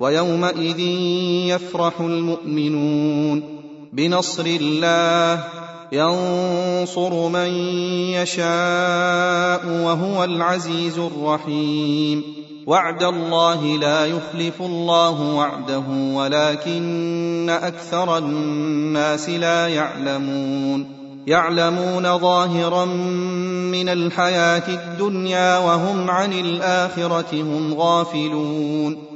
ويومئذ يفرح المؤمنون. بنصر الله ينصر من يشاء وهو العزيز الرحيم. وعد الله لا يخلف الله وعده ولكن أكثر الناس لا يعلمون. يعلمون ظاهرا من الحياة الدنيا وهم عن الآخرة هم غافلون.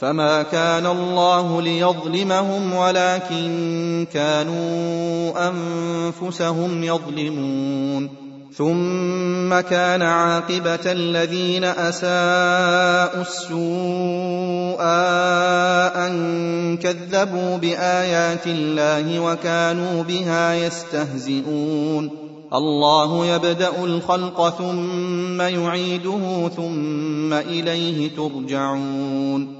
فما كان الله ليظلمهم ولكن كانوا انفسهم يظلمون ثم كان عاقبه الذين اساءوا السوء ان كذبوا بايات الله وكانوا بها يستهزئون الله يبدا الخلق ثم يعيده ثم اليه ترجعون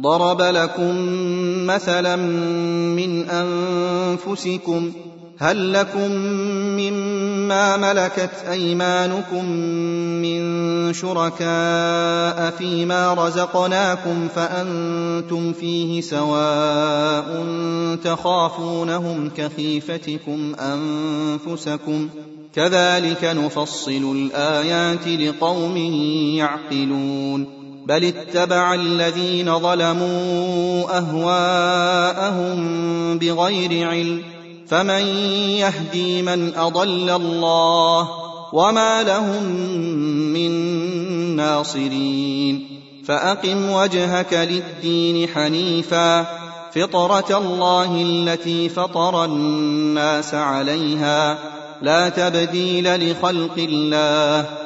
ضرب لكم مثلا من أنفسكم هل لكم مما ملكت أيمانكم من شركاء فيما رزقناكم فأنتم فيه سواء تخافونهم كخيفتكم أنفسكم كذلك نفصل الآيات لقوم يعقلون بل اتبع الذين ظلموا أهواءهم بغير علم. فمن يهدي من أضل الله وما لهم من ناصرين. فأقم وجهك للدين حنيفا. فطرة الله التي فطر الناس عليها. لا تبديل لخلق الله.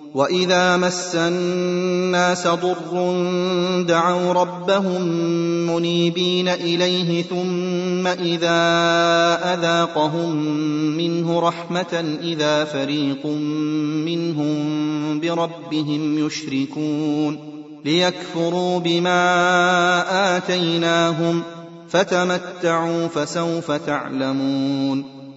واذا مس الناس ضر دعوا ربهم منيبين اليه ثم اذا اذاقهم منه رحمه اذا فريق منهم بربهم يشركون ليكفروا بما اتيناهم فتمتعوا فسوف تعلمون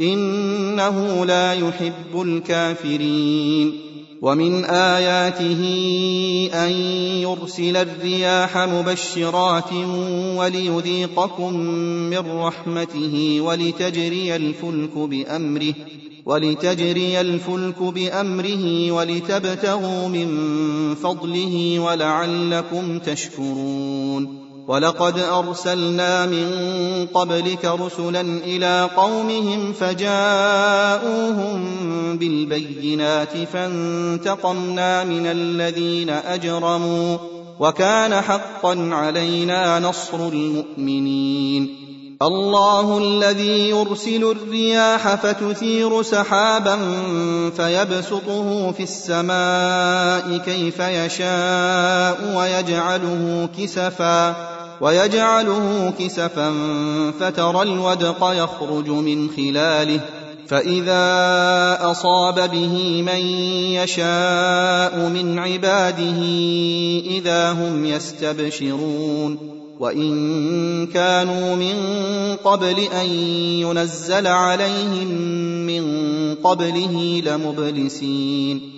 إنه لا يحب الكافرين. ومن آياته أن يرسل الرياح مبشرات وليذيقكم من رحمته ولتجري الفلك بأمره ولتجري الفلك بأمره ولتبتغوا من فضله ولعلكم تشكرون. ولقد أرسلنا من قبلك رسلا إلى قومهم فجاءوهم بالبينات فانتقمنا من الذين أجرموا وكان حقا علينا نصر المؤمنين. الله الذي يرسل الرياح فتثير سحابا فيبسطه في السماء كيف يشاء ويجعله كسفا ويجعله كسفا فترى الودق يخرج من خلاله فإذا أصاب به من يشاء من عباده إذا هم يستبشرون. وإن كانوا من قبل أن ينزل عليهم من قبله لمبلسين.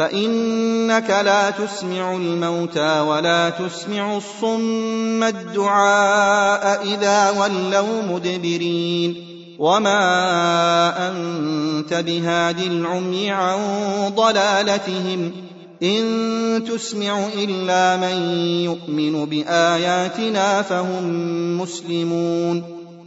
فإنك لا تسمع الموتى ولا تسمع الصم الدعاء إذا ولوا مدبرين وما أنت بهاد العمي عن ضلالتهم إن تسمع إلا من يؤمن بآياتنا فهم مسلمون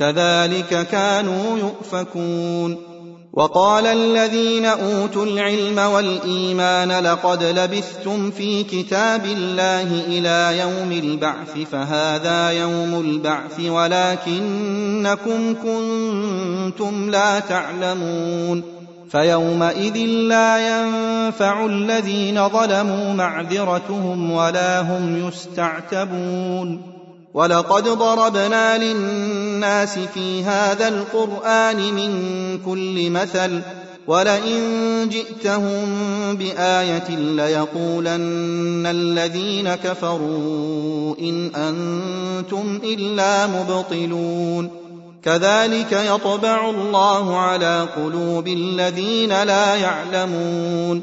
كذلك كانوا يؤفكون. وقال الذين أوتوا العلم والإيمان لقد لبثتم في كتاب الله إلى يوم البعث فهذا يوم البعث ولكنكم كنتم لا تعلمون. فيومئذ لا ينفع الذين ظلموا معذرتهم ولا هم يستعتبون. ولقد ضربنا للناس في هذا القرآن من كل مثل ولئن جئتهم بآية ليقولن الذين كفروا إن أنتم إلا مبطلون. كذلك يطبع الله على قلوب الذين لا يعلمون.